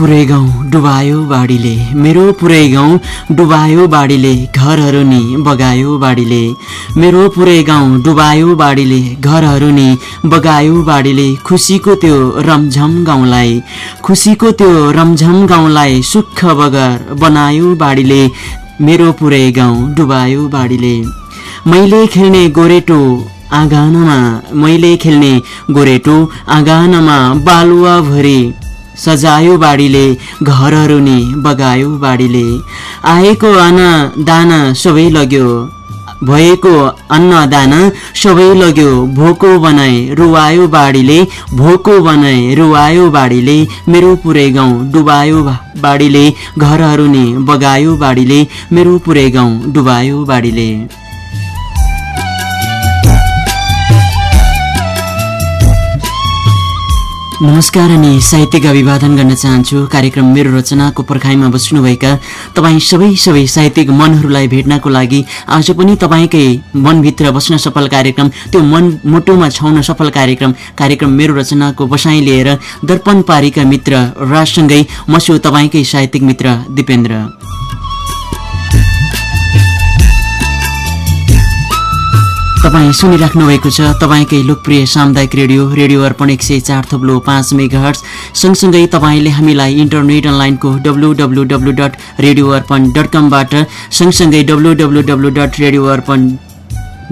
पुरै गाउँ डुबायो बाढीले। मेरो पुरै गाउँ डुबायो बाढीले घरहरू नि बगायो बाढीले। मेरो पुरै गाउँ डुबायो बाढीले घरहरू नि बगायो बाढीले। खुसीको त्यो रमझम गाउँलाई खुसीको त्यो रमझम गाउँलाई सुख बगर बनायो बाढीले। मेरो पुरै गाउँ डुबायो बाढीले। मैले खेल्ने गोरेटो आँगनमा मैले खेल्ने गोरेटो आँगनमा बालुवाभरि सजायो बाढीले घरहरू नि बगायो बाढीले। आएको अन्न दाना सबै लग्यो भएको अन्न दाना सबै लग्यो भोको बनाए रुवायो बाढीले भोको बनाए रुवायो बाढीले मेरो पुरै गाउँ डुबायो बाढीले घरहरू नि बगायो बाढीले मेरो पुरै गाउँ डुबायो बाढीले। नमस्कार अनि साहित्यिक अभिवादन गर्न चाहन्छु। कार्यक्रम मेरो रचनाको पर्खाइमा बस्नुभएका तपाईँ सबै सबै साहित्यिक मनहरूलाई भेट्नको लागि आज पनि तपाईँकै मनभित्र बस्न सफल कार्यक्रम त्यो मन मुटुमा छाउन सफल कार्यक्रम कार्यक्रम मेरो रचनाको बसाइ लिएर दर्पण पारीका मित्र राजसँगै मसु तपाईँकै साहित्यिक मित्र दिपेन्द्र। तपाईँ सुनिराख्नु भएको छ तपाईँकै लोकप्रिय सामुदायिक रेडियो रेडियो अर्पण एक सय चार थप्लो पाँच मेगा हर्स सँगसँगै तपाईँले हामीलाई इन्टरनेट अनलाइनको W W W dot radio Arpan dot कमबाट सँगसँगै W W W dot radio Arpan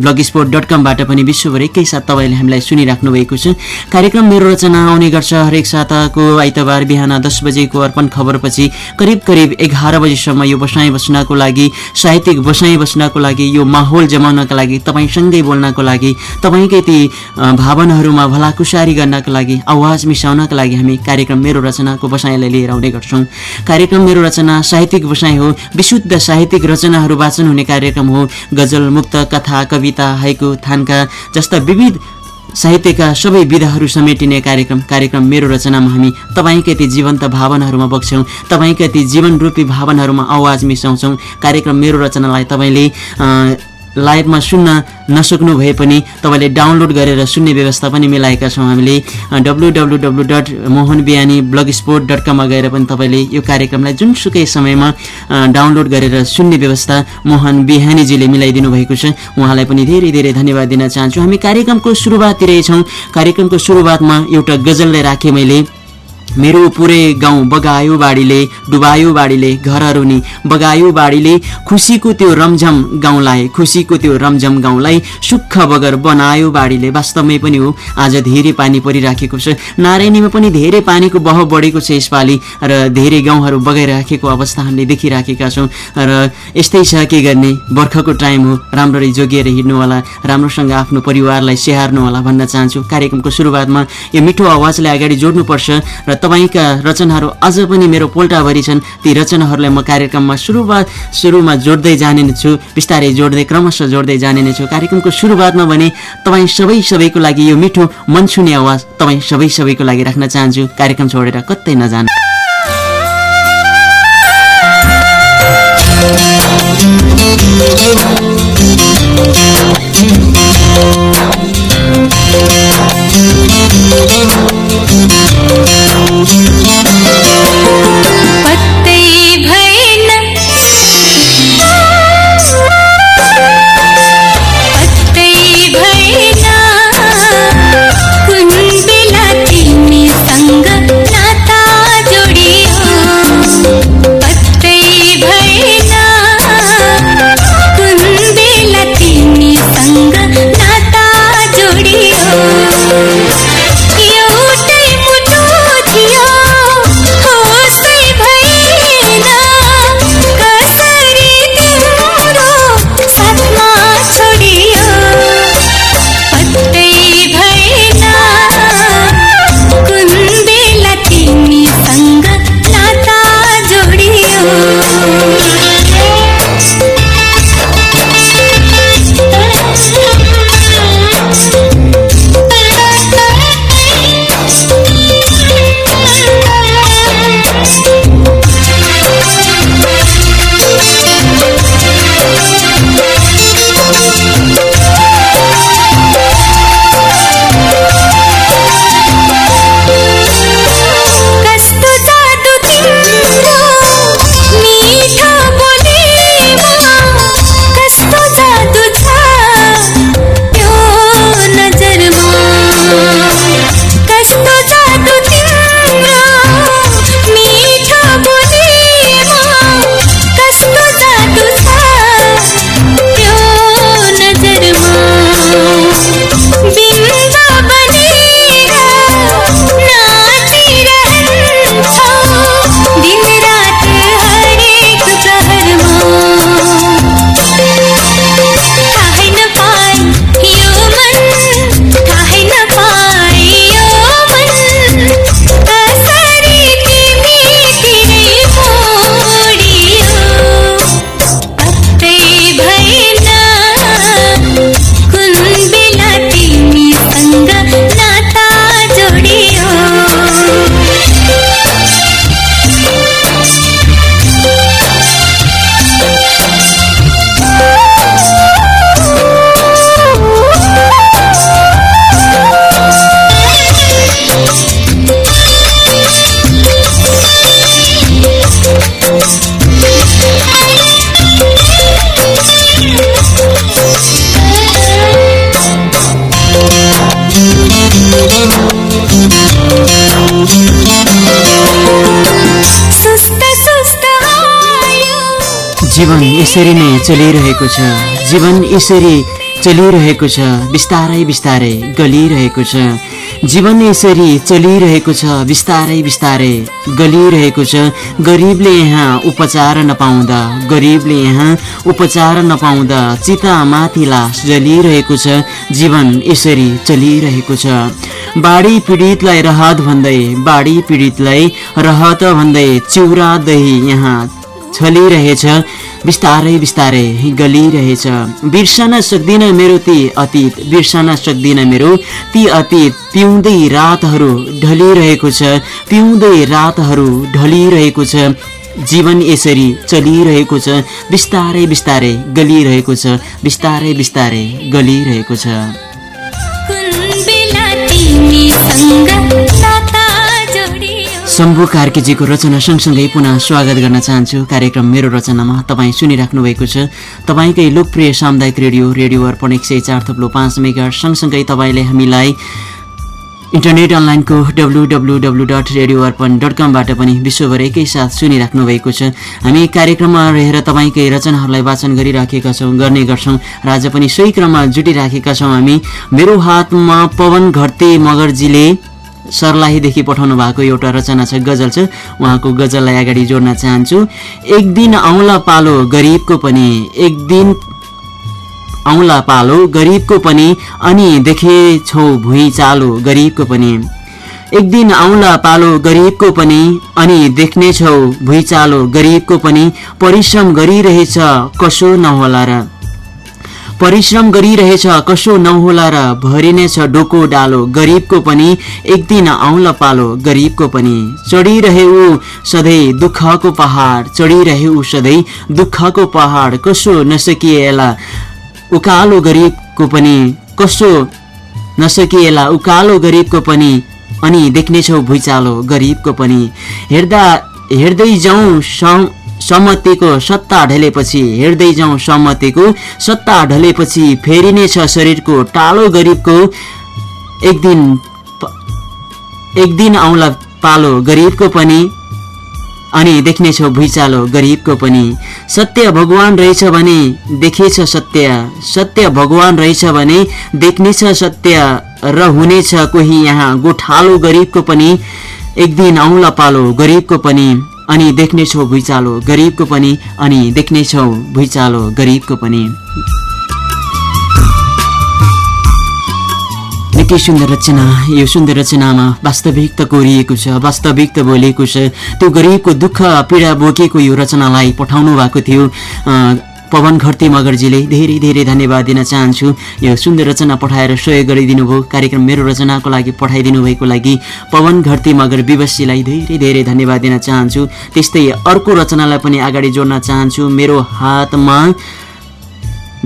blog sport dot कमबाट पनि विश्वभर एकैसाथ तपाईँले हामीलाई सुनिराख्नु भएको छ। कार्यक्रम मेरो रचना आउने गर्छ। हरेक साताको आइतबार बिहान दस बजेको अर्पण खबरपछि करिब करिब एघार बजीसम्म यो बसाइ बस्नको लागि साहित्यिक बसाइ बस्नको लागि यो माहौल जमाउनका लागि तपाईँसँगै बोल्नको लागि तपाईँकै ती भावनाहरूमा भलाकुसारी गर्नका लागि आवाज मिसाउनका लागि हामी कार्यक्रम मेरो रचनाको बसाइलाई लिएर आउने गर्छौँ। कार्यक्रम मेरो रचना साहित्यिक बसाइ हो। विशुद्ध साहित्यिक रचनाहरू वाचन हुने कार्यक्रम हो। गजल मुक्त कथा कवि कविता हाइकु थानका जस्ता विविध साहित्यका सबै विधाहरू समेटिने कार्यक्रम कार्यक्रम मेरो रचनामा हामी तपाईँका ती जीवन्त भावनाहरूमा बग्छौँ तपाईँका ती जीवनरूपी भावनाहरूमा आवाज मिसाउँछौँ। कार्यक्रम मेरो रचनालाई तपाईँले लाइभमा सुन्न नसक्नु भए पनि तपाईँले डाउनलोड गरेर सुन्ने व्यवस्था पनि मिलाएका छौँ हामीले। W W W dot Mohan Bihani blog sport dot कममा गएर पनि तपाईँले यो कार्यक्रमलाई जुनसुकै समयमा डाउनलोड गरेर सुन्ने व्यवस्था मोहन बिहानीजीले मिलाइदिनु भएको छ। उहाँलाई पनि धेरै धेरै धन्यवाद दिन चाहन्छु। हामी कार्यक्रमको सुरुवाततिरै छौँ। कार्यक्रमको सुरुवातमा एउटा गजललाई राखेँ मैले। मेरो पुरै गाउँ बगायो बाढीले डुबायो बाढीले घरहरू नि बगायो बाढीले खुसीको त्यो रमझम गाउँलाई खुसीको त्यो रमझम गाउँलाई सुख बगर बनायो बाढीले वास्तवमै पनि हो आज धेरै पानी परिराखेको छ। नारायणीमा पनि धेरै पानीको बह बढेको छ यसपालि र धेरै गाउँहरू बगाइराखेको अवस्था हामीले देखिराखेका छौँ। र यस्तै छ के गर्ने? बर्खाको टाइम हो राम्ररी जोगिएर हिँड्नु होला राम्रोसँग आफ्नो परिवारलाई स्याहार्नु होला भन्न चाहन्छु। कार्यक्रमको सुरुवातमा यो मिठो आवाजलाई अगाडि जोड्नुपर्छ र तपाईँका रचनाहरू अझ पनि मेरो पोल्टाभरि छन्। ती रचनाहरूलाई म कार्यक्रममा सुरुवात सुरुमा जोड्दै जाने नै छु। बिस्तारै जोड्दै क्रमशः जोड्दै जाने नै छु। कार्यक्रमको सुरुवातमा भने तपाईँ सबै सबैको लागि यो मिठो मन छुने आवाज तपाईँ सबै सबैको लागि राख्न चाहन्छु। कार्यक्रम छोडेर कतै नजानु। पत्तै भैना जीवन यसरी नै चलिरहेको छ। जीवन यसरी चलिरहेको छ। बिस्तारै बिस्तारै गलिरहेको छ। जीवन यसरी चलिरहेको छ। बिस्तारै बिस्तारै गलिरहेको छ। गरिबले यहाँ उपचार नपाउँदा गरिबले यहाँ उपचार नपाउँदा चितामाथि लास जलिरहेको छ। जीवन यसरी चलिरहेको छ। बाढी पीडितलाई राहत भन्दै बाढी पीडितलाई राहत भन्दै चिउरा दही यहाँ छलिरहेछ। बिस्तारै बिस्तारै गलिरहेछ। बिर्सन सक्दिन मेरो ती अतीत बिर्सन सक्दिन मेरो ती अतीत। पिउँदै रातहरू ढलिरहेको छ पिउँदै रातहरू ढलिरहेको छ। जीवन यसरी चलिरहेको छ बिस्तारै बिस्तारै गलिरहेको छ बिस्तारै बिस्तारै गलिरहेको छ। शम्भु कार्कीजीको रचना सँगसँगै पुनः स्वागत गर्न चाहन्छु। कार्यक्रम मेरो रचनामा तपाईँ सुनिराख्नु भएको छ। तपाईँकै लोकप्रिय सामुदायिक रेडियो रेडियो अर्पण एक सय चार थप्लो पाँच मेगा सँगसँगै तपाईँले हामीलाई इन्टरनेट अनलाइनको W W W dot radio Arpan dot कमबाट पनि विश्वभर एकैसाथ सुनिराख्नु भएको छ। हामी कार्यक्रममा रहेर तपाईँकै रचनाहरूलाई वाचन गरिराखेका छौँ गर्ने गर्छौँ। र आज पनि सोही क्रममा जुटिराखेका छौँ हामी। मेरो हातमा पवन घट्टे मगरजीले सर्लाहीदेखि पठाउनु भएको एउटा रचना छ गजल छ। उहाँको गजललाई अगाडि जोड्न चाहन्छु। एक दिन आउला पालो गरिबको पनि एक दिन आउला पालो गरिबको पनि अनि देखेछौ भुइँ चालो गरिबको पनि। एक दिन आउला पालो गरिबको पनि अनि देख्नेछौ भुइँचालो गरिबको पनि परिश्रम गरिरहेछ कसो नहोला र परिश्रम गरिरहेछ कसो नहोला र भरिनेछ डोको डालो। गरिबको पनि एक दिन आउला पालो गरिबको पनि। चढिरहे ऊ सधैँ दुःखको पहाड चढिरहे ऊ सधैँ दुःखको पहाड कसो नसकिएला उकालो गरिबको पनि कसो नसकिएला उकालो गरिबको पनि अनि देख्नेछौ भुइँचालो गरिबको पनि। हेर्दा हेर्दै जाउँ सम्मतिको सत्ता ढलेपछि हेर्दै जाउँ सम्मतिको सत्ता ढलेपछि फेरिनेछ शरीरको टालो गरिबको एक दिन एक दिन आउला पालो गरिबको पनि अनि देख्नेछौ भुइँचालो गरिबको पनि। सत्य भगवान रहेछ भने देखेछ सत्य सत्य भगवान रहेछ भने देख्नेछ सत्य र हुनेछ कोही यहाँ गोठालो गरिबको पनि। एक दिन आउला पालो गरिबको पनि। अनि देख्नेछौ भुइँचालो गरिबको पनि अनि देख्नेछौ भुइँचालो गरिबको पनि। निकै सुन्दर रचना यो सुन्दर रचनामा वास्तविकता कोरिएको छ वास्तविकता बोलेको छ। त्यो गरिबको दुःख पीडा बोकेको यो रचनालाई पठाउनु भएको थियो पवन घरती मगरजीले धेरै धेरै धन्यवाद दिन चाहन्छु। यो सुन्दर रचना पठाएर सहयोग गरिदिनु भयो कार्यक्रम मेरो रचनाको लागि पठाइदिनु भएको लागि पवन घरती मगर विवशीलाई धेरै धेरै धन्यवाद दिन चाहन्छु। त्यस्तै अर्को रचनालाई पनि अगाडि जोड्न चाहन्छु। मेरो हातमा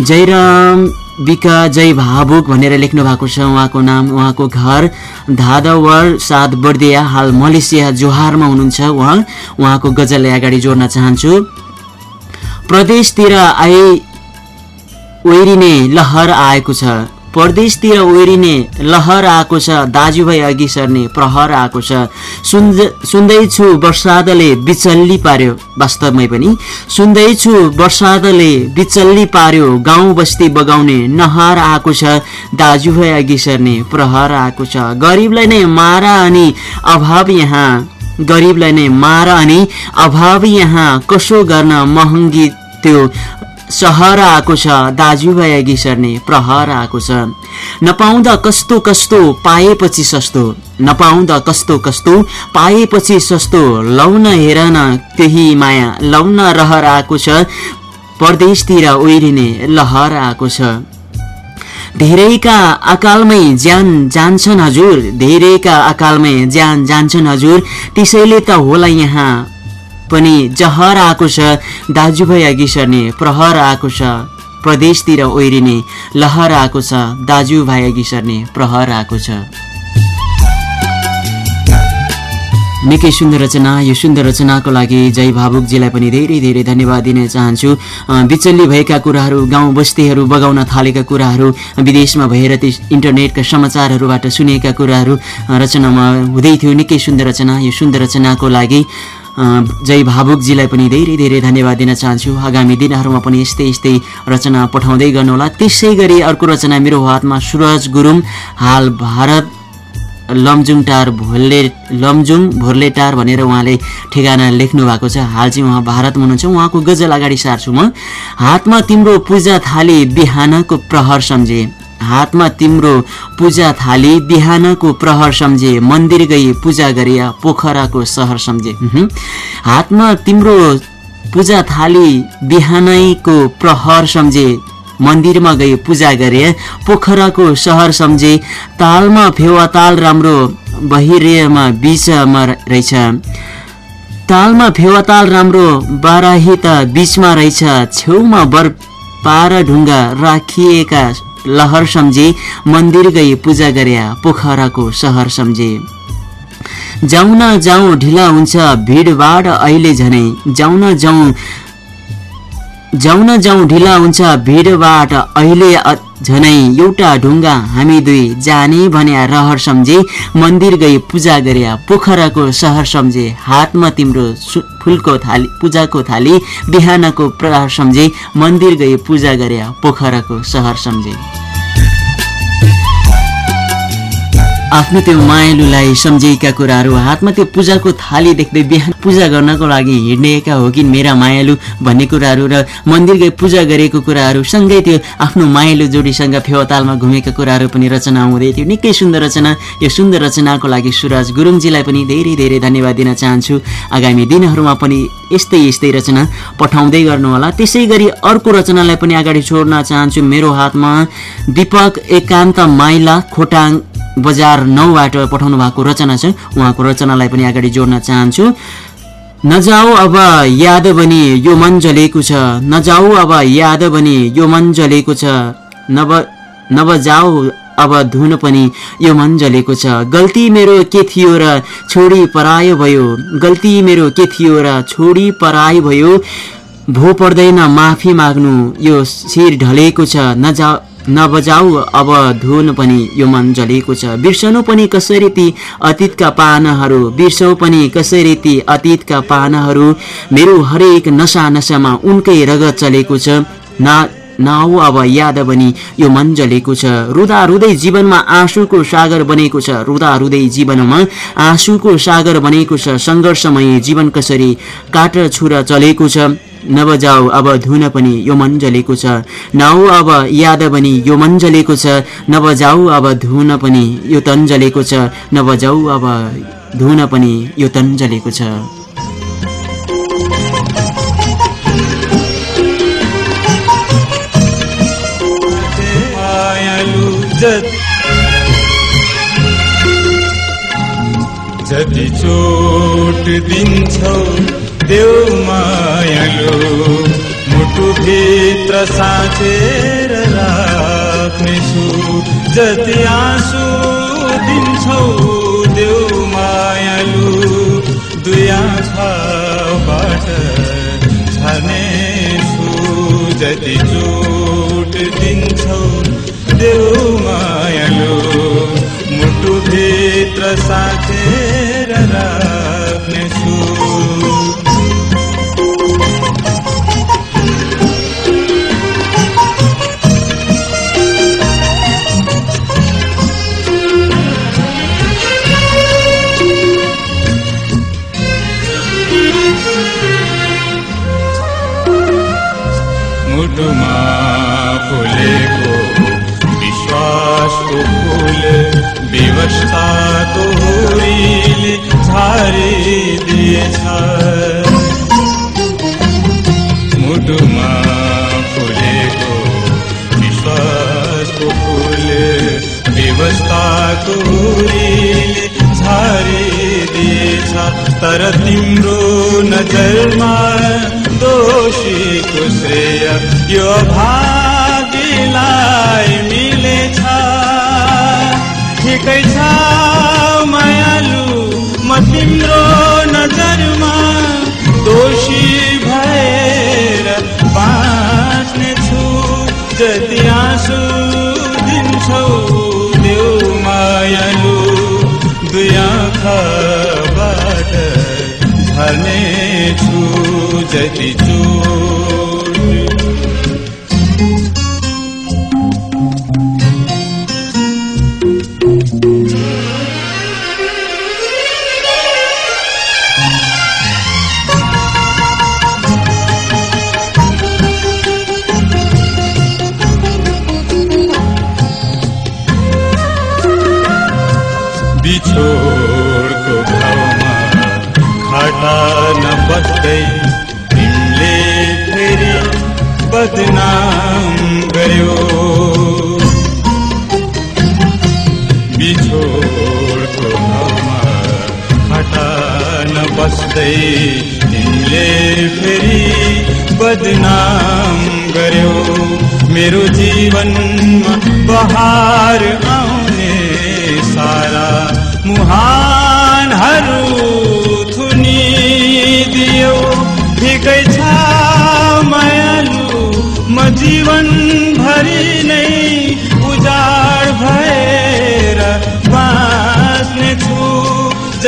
जयराम विका जय भावुक भनेर लेख्नु भएको छ उहाँको नाम। उहाँको घर धादवर सात बर्दिया हाल मलेसिया जोहारमा हुनुहुन्छ उहाँ। उहाँको गजललाई अगाडि जोड्न चाहन्छु। प्रदेशतिर आए ओहिरिने लहर आएको छ। परदेशतिर ओहिरिने लहर आएको छ दाजुभाइ अघि सर्ने प्रहर आएको छ। सुन्दैछु वर्षादले बिचल्ली पार्यो वास्तवमै पनि। सुन्दैछु वर्षादले बिचल्ली पार्यो गाउँ बस्ती बगाउने नहर आएको छ दाजुभाइ अघि सर्ने प्रहर आएको छ। गरिबलाई नै मारा अनि अभाव यहाँ। गरिबलाई नै मार अनि अभाव यहाँ कसो गर्न महँगी त्यो सहर आएको छ दाजुभाइ अघि सर्ने प्रहर आएको छ। नपाउँदा कस्तो कस्तो पाएपछि सस्तो नपाउँदा कस्तो कस्तो पाएपछि सस्तो लौन हेर न त्यही माया लौन रहर आएको छ परदेशतिर ओहिरिने लहर आएको छ। धेरैका अकालमै ज्यान जान्छन् हजुर धेरैका अकालमै ज्यान जान्छन् हजुर। त्यसैले त होला यहाँ। पनि जहर आएको छ दाजुभाइ अघि सर्ने प्रहर आएको छ प्रदेशतिर ओहिरिने लहर आएको छ दाजुभाइ अघि सर्ने प्रहर आएको छ निकै सुन्दर रचना यो सुन्दर रचनाको लागि जय भावुकजीलाई पनि धेरै धेरै धन्यवाद दिन चाहन्छु। बिचल्ली भएका कुराहरू गाउँ बस्तीहरू बगाउन थालेका कुराहरू विदेशमा भएर ती इन्टरनेटका समाचारहरूबाट सुनेका कुराहरू रचनामा हुँदै थियो। निकै सुन्दर रचना यो सुन्दर रचनाको लागि जय भावुकजीलाई पनि धेरै धेरै धन्यवाद दिन चाहन्छु। आगामी दिनहरूमा पनि यस्तै यस्तै रचना पठाउँदै गर्नुहोला। त्यसै गरी अर्को रचना मेरो हातमा सुरज गुरुङ हाल भारत लमजुङ टार भोल्ले लमजुङ भोर्लेटार भनेर उहाँले ठेगाना लेख्नु भएको छ। हाल चाहिँ उहाँ भारतमा हुनुहुन्छ। उहाँको गजल अगाडि सार्छु म। हातमा तिम्रो पूजा थाली बिहानको प्रहर सम्झे। हातमा तिम्रो पूजा थाली बिहानको प्रहर सम्झे। मन्दिर गई पूजा गरे पोखराको सहर सम्झे। हातमा तिम्रो पूजा थाली बिहानैको प्रहर सम्झे। मन्दिरमा गई पूजा गरे। पोखराको सहर सम्झे तालमा फेवा ताल राम्रो बहिरेमा बिचमा रहेछ। तालमा फेवाताल राम्रो बाराही त बिचमा रहेछ। छेउमा बर पार ढुङ्गा राखिएका लहर सम्झे मन्दिर गई पूजा गरे पोखराको सहर सम्झे। जाउन जाउँ ढिला हुन्छ भिडभाड अहिले झनै। जाउन जाउँ जाउन जाउँ ढिला हुन्छ भिडबाट अहिले झनै एउटा ढुङ्गा। हामी दुई जाने भने रहर सम्झे मन्दिर गई पूजा गरे पोखराको सहर सम्झे हातमा तिम्रो फुलको थाली पूजाको थाली बिहानको प्रहार सम्झे मन्दिर गई पूजा गरे पोखराको सहर सम्झे। आफ्नो त्यो मायालुलाई सम्झेका कुराहरू हातमा त्यो पूजाको थाली देख्दै बिहान पूजा गर्नको लागि हिँडेका हो कि मेरा मायालु भन्ने कुराहरू र मन्दिर गई पूजा गरेको कुराहरू सँगै त्यो आफ्नो मायालु जोडीसँग फेवातालमा घुमेका कुराहरू पनि रचना हुँदै थियो। निकै सुन्दर रचना। यो सुन्दर रचनाको लागि सुरज गुरुङजीलाई पनि धेरै धेरै धन्यवाद दिन चाहन्छु। आगामी दिनहरूमा पनि यस्तै यस्तै रचना पठाउँदै गर्नुहोला। त्यसै गरी अर्को रचनालाई पनि अगाडि छोड्न चाहन्छु। मेरो हातमा दिपक एकान्त माइला खोटाङ बजार नौबाट पठाउनु भएको रचना छ। उहाँको रचनालाई पनि अगाडि जोड्न चाहन्छु। नजाऊ अब याद बनी यो मन जलेको छ। नजाऊ अब याद बनी यो मन जलेको छ। नब नबजाऊ अब धुन पनि यो मन जलेको छ। गल्ती मेरो के थियो र छोडी परायो भयो? गल्ती मेरो के थियो र छोडी परायो भयो? भो पर्दैन माफी माग्नु यो शिर ढलेको छ। नजा नबजाऊ अब धुन पनि यो मन जलेको छ। बिर्सनु पनि कसरी ती अतीतका पानाहरू? बिर्सौ पनि कसरी ती अतीतका पानाहरू? मेरो हरेक नसा नसामा उनकै रगत चलेको छ। न नआऊ अब याद बनी यो मन जलेको छ। रुदा रुदै जीवनमा आँसुको सागर बनेको छ। रुदा रुदै जीवनमा आँसुको सागर बनेको छ। सङ्घर्षमय जीवन कसरी काट छुरा चलेको छ। नबजाऊ अब धुन पनि यो मन जलेको छ। नआऊ अब याद पनि यो मन जलेको छ। नबजाऊ अब धुन पनि यो तन जलेको छ। नबजाऊ अब धुन पनि यो तन जलेको छ जति चोट दिन्छौ। देऊ मायालु भित्र साँचेर राख्नेछु जति आँसु दिन्छौ देऊ मायालु दुई आँखाबाट छर्नेछु जति चोट दिन्छौ देऊ मायालु भित्र साँचेर तर तिम्रो नजरमा दोषीको श्रेय यो भागीलाई मिलेछ। ठिकै छ मायालु म तिम्रो नजरमा दोषी भएर बाँच्ने छु जति आँसु दिन्छौ देऊ मायालु दुई आँखा झर्नेछु जति चोट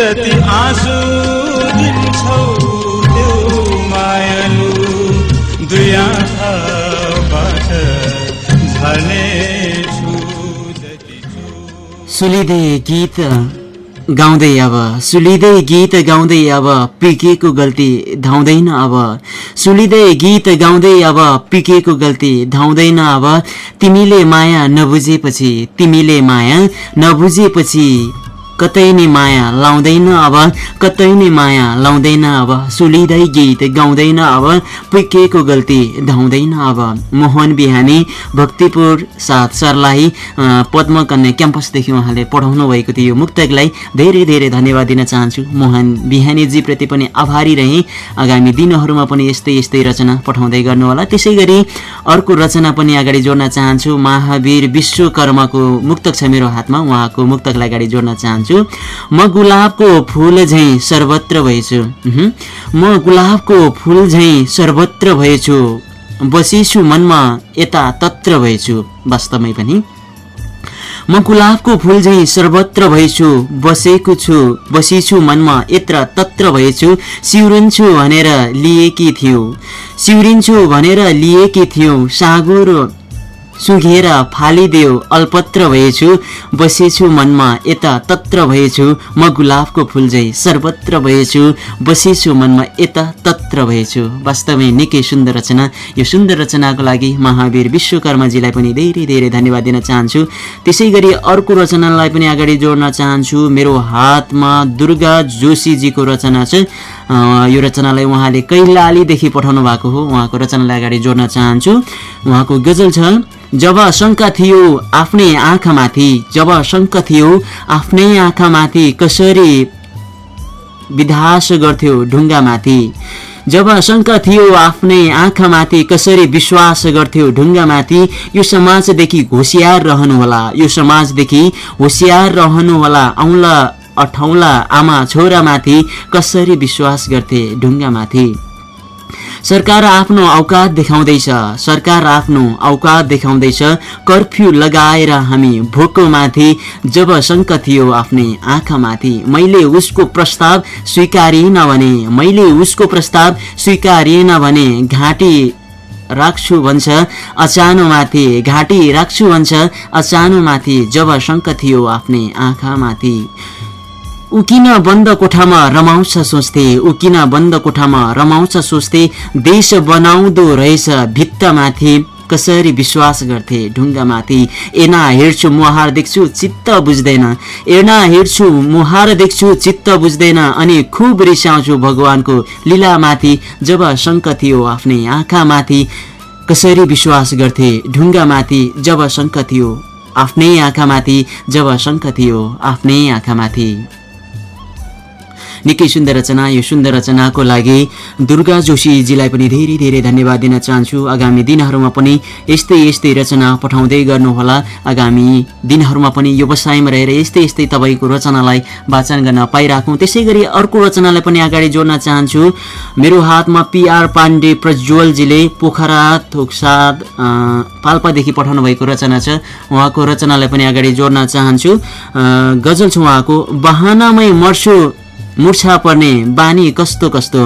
जति आँसु दिन्छौ त्यो मायालु दुई आँखाबाट झर्ने सुलिँदै गीत गाउँदै अब सुलिँदै गीत गाउँदै अब पिकेको गल्ती धाउँदैन अब। सुलिँदै गीत गाउँदै अब पिकेको गल्ती धाउँदैन अब। तिमीले माया नबुझेपछि तिमीले माया नबुझेपछि कतै नै माया लाउँदैन अब कतै नै माया लाउँदैन अब। सुलिँदै गीत गाउँदैन अब पुकेको गल्ती धाउँदैन अब। मोहन बिहानी भक्तिपुर साथ सरलाई पद्मकन्या क्याम्पसदेखि उहाँले पढाउनु भएको थियो। मुक्तकलाई धेरै धेरै धन्यवाद दिन चाहन्छु। मोहन बिहानीजीप्रति पनि आभारी रहेँ। आगामी दिनहरूमा पनि यस्तै यस्तै रचना पठाउँदै गर्नुहोला। त्यसै गरी अर्को रचना पनि अगाडि जोड्न चाहन्छु। महावीर विश्वकर्माको मुक्तक छ मेरो हातमा। उहाँको मुक्तकलाई अगाडि जोड्न चाहन्छु। म गुलाबको फुल झैँ सर्वत्र भएछु। म गुलाबको फुल झैँ सर्वत्र भएछु। बसेछु मनमा यता तत्र भएछु। वास्तवमै पनि। म गुलाबको फुल झैँ सर्वत्र भएछु बसेको छु बसेछु मनमा यत्र तत्र भएछु सिउरिन्छु भनेर लिएकी थियौ। सिउरिन्छु भनेर लिएकी थियौ सागो सुघेर फालिदेऊ अल्पत्र भएछु बसेछु मनमा यता तत्र भएछु म गुलाबको फुल झै सर्वत्र भएछु बसेछु मनमा यता तत्र भएछु। वास्तवमै निकै सुन्दर रचना। यो सुन्दर रचनाको लागि महावीर विश्वकर्माजीलाई पनि धेरै धेरै धन्यवाद दिन चाहन्छु। त्यसै गरी अर्को रचनालाई पनि अगाडि जोड्न चाहन्छु। मेरो हातमा दुर्गा जोशीजीको रचना छ। यो रचनालाई उहाँले कैलालीदेखि पठाउनु भएको हो। उहाँको रचनालाई अगाडि जोड्न चाहन्छु। उहाँको गजल छ जब शङ्का थियो आफ्नै आँखामाथि जब शङ्का थियो आफ्नै आँखामाथि कसरी विधास गर्थ्यो ढुङ्गामाथि जब शङ्का थियो आफ्नै आँखामाथि कसरी विश्वास गर्थ्यो ढुङ्गामाथि यो समाजदेखि होसियार रहनुहोला यो समाजदेखि होसियार रहनुहोला औँला अठौँला आमा छोरामाथि कसरी विश्वास गर्थे ढुङ्गामाथि। सरकार आफ्नो औकात देखाउँदैछ। सरकार आफ्नो औकात देखाउँदैछ। कर्फ्यू लगाएर हामी भोकोमाथि जब शङ्क थियो आफ्नै आँखामाथि। मैले उसको प्रस्ताव स्वीकारिएन भने मैले उसको प्रस्ताव स्वीकारिएन भने घाँटी राख्छु भन्छ अचानोमाथि घाँटी राख्छु भन्छ अचानोमाथि जब शङ्क थियो आफ्नै आँखामाथि। ऊ किन बन्द कोठामा रमाउँछ सोच्थे ऊ किन बन्द कोठामा रमाउँछ सोच्थे देश बनाउँदो रहेछ भित्तमाथि कसरी विश्वास गर्थे ढुङ्गामाथि? एना हेर्छु मुहार देख्छु चित्त बुझ्दैन। एना हेर्छु मुहार देख्छु चित्त बुझ्दैन अनि खुब रिसाउँछु भगवानको लीलामाथि जब शङ्क थियो आफ्नै आँखामाथि कसरी विश्वास गर्थे ढुङ्गामाथि जब शङ्क थियो आफ्नै आँखामाथि जब शङ्क थियो आफ्नै आँखामाथि। निकै सुन्दर रचना यो सुन्दर रचनाको लागि दुर्गा जोशीजीलाई पनि धेरै धेरै धन्यवाद दिन चाहन्छु। आगामी दिनहरूमा पनि यस्तै यस्तै रचना पठाउँदै गर्नुहोला। आगामी दिनहरूमा पनि व्यवसायमा रहेर यस्तै यस्तै तपाईँको रचनालाई वाचन गर्न पाइराखौँ। त्यसै गरी अर्को रचनालाई पनि अगाडि जोड्न चाहन्छु। मेरो हातमा पिआर पाण्डे प्रज्वलजीले पोखरा थोक्साद पाल्पादेखि पठाउनु भएको रचना छ। उहाँको रचनालाई पनि अगाडि जोड्न चाहन्छु। गजल छ उहाँको बहानामै मर्छु मुर्छा पर्ने बानी कस्तो कस्तो?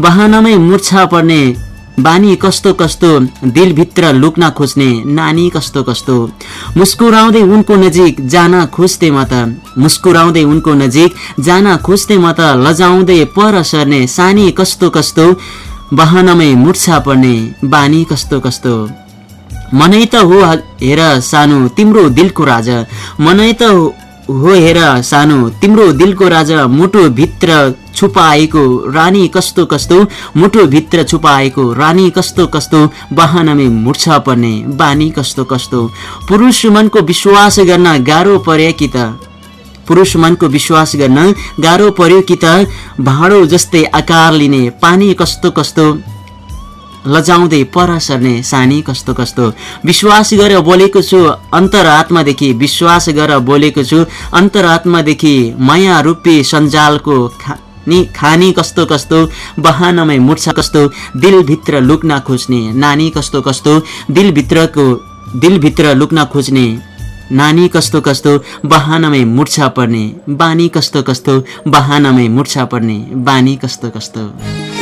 बहानामै मुर्छा पर्ने बानी कस्तो कस्तो? दिलभित्र लुक्न खोज्ने नानी कस्तो कस्तो? मुस्कुराउँदै उनको नजिक जान खोज्थे म त मुस्कुराउँदै उनको नजिक जान खोज्थे म त लजाउँदै पर सर्ने सानी कस्तो कस्तो? बहानामै मुर्छा पर्ने बानी कस्तो कस्तो? मनै त हो हेर सानो तिम्रो दिलको राजा मनै त हो हेर सानो तिम्रो दिलको राजा भित्र छुपाएको रानी कस्तो कस्तो? भित्र छुपाएको रानी कस्तो कस्तो? बहानामै मुर्छा पर्ने बानी कस्तो कस्तो? पुरुष मनको विश्वास गर्न गाह्रो परे कि त? पुरुष मनको विश्वास गर्न गाह्रो पर्यो कि त? भाँडो जस्तै आकार लिने पानी कस्तो कस्तो? लजाउँदै पर सर्ने सानी कस्तो कस्तो विश्वास गरेर बोलेको छु अन्तरात्मादेखि विश्वास गरेर बोलेको छु अन्तरात्मादेखि माया रूपी सञ्जालको नि खानी कस्तो कस्तो बहानामै मुर्छा कस्तो दिलभित्र लुक्न खोज्ने नानी कस्तो कस्तो दिलभित्रको दिलभित्र लुक्न खोज्ने नानी कस्तो कस्तो बहानामै मुर्छा पर्ने बानी कस्तो कस्तो बहानामै मुर्छा पर्ने बानी कस्तो कस्तो।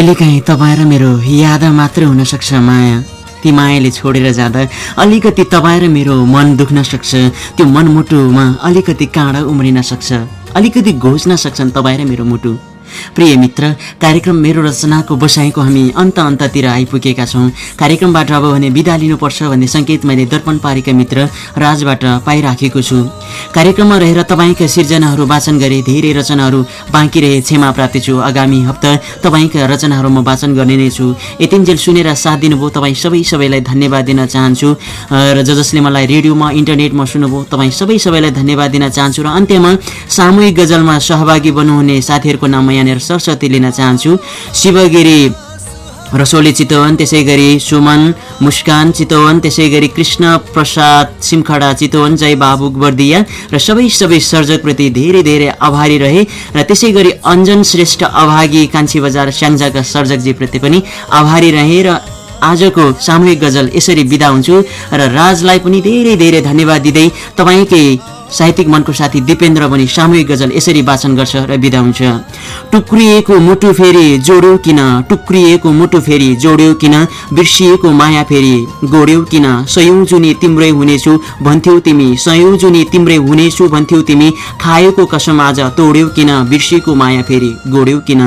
कहिलेकाहीँ तपाईँ र मेरो याद मात्र हुनसक्छ माया। ती मायाले छोडेर जाँदा अलिकति तपाईँ र मेरो मन दुख्न सक्छ। त्यो मनमुटुमा अलिकति काँडा उम्रिन सक्छ। अलिकति घोज्न सक्छन् तपाईँ र मेरो मुटु। प्रिय मित्र कार्यक्रम मेरो रचनाको बसाइको हामी अन्त अन्ततिर आइपुगेका छौँ। कार्यक्रमबाट अब भने बिदा लिनुपर्छ भन्ने सङ्केत मैले दर्पण पारेका मित्र राजबाट पाइराखेको छु। कार्यक्रममा रहेर तपाईँका सिर्जनाहरू वाचन गरे धेरै रचनाहरू बाँकी रहे क्षमा प्राप्ति छु। आगामी हप्ता तपाईँका रचनाहरू म वाचन गर्ने नै छु। यतिन्जेल सुनेर साथ दिनुभयो तपाईँ सबै सबैलाई धन्यवाद दिन चाहन्छु। र ज जसले मलाई रेडियोमा इन्टरनेटमा सुन्नुभयो तपाईँ सबै सबैलाई धन्यवाद दिन चाहन्छु। र अन्त्यमा सामूहिक गजलमा सहभागी बन्नुहुने साथीहरूको नाम यहाँनिर सरस्वती लिन चाहन्छु। शिवगिरी रसोली चितवन त्यसै गरी सुमन मुस्कान चितवन त्यसै गरी कृष्ण प्रसाद सिमखडा चितवन जय बाबु बर्दिया र सबै सबै सर्जकप्रति धेरै धेरै आभारी रहे र त्यसै गरी अञ्जन श्रेष्ठ अभागी कान्छी बजार स्याङ्जाका सर्जकजीप्रति पनि आभारी रहे र आजको सामूहिक गजल यसरी बिदा हुन्छु र राजलाई पनि धेरै धेरै धन्यवाद दिँदै तपाईँकै साहित्यिक मनको साथी दिपेन्द्र पनि सामूहिक गजल यसरी वाचन गर्छ र बिदा हुन्छ। टुक्रिएको मुटु फेरि जोड्यो किन? टुक्रिएको मुटु फेरि जोड्यो किन? बिर्सिएको माया फेरि गोड्यौ किन? सयौँ जुनी तिम्रै हुनेछु भन्थ्यौ तिमी। सयौँ जुनी तिम्रै हुनेछु भन्थ्यौ तिमी। खाएको कसम आज तोड्यौ किन? बिर्सिएको माया फेरि गोड्यौ किन?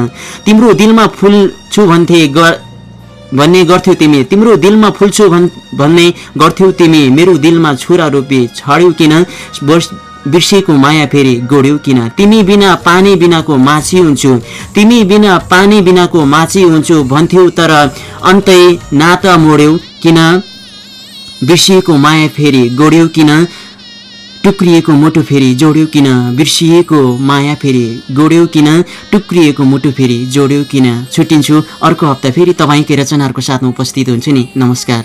तिम्रो दिलमा फुल छु भन्थे भन्ने गर्थ्यौ तिमी। तिम्रो दिलमा फुल्छु भन् भन्ने गर्थ्यौ तिमी। मेरो दिलमा छुरा रोपी छड्यौ किन? बिर्सिएको माया फेरि गोड्यौ किन? तिमी बिना पानी बिनाको माछी हुन्छु। तिमी बिना पानी बिनाको माछी हुन्छु भन्थ्यौ तर अन्तै नाता मोड्यौ किन? बिर्सिएको माया फेरि गोड्यौ किन? टुक्रिएको मुटु फेरि जोड्यो किन? बिर्सिएको माया फेरि गोड्यो किन? टुक्रिएको मुटु फेरि जोड्यो किन? छुट्टिन्छु। अर्को हप्ता फेरि तपाईँकै रचनाहरूको साथमा उपस्थित हुन्छु नि। नमस्कार।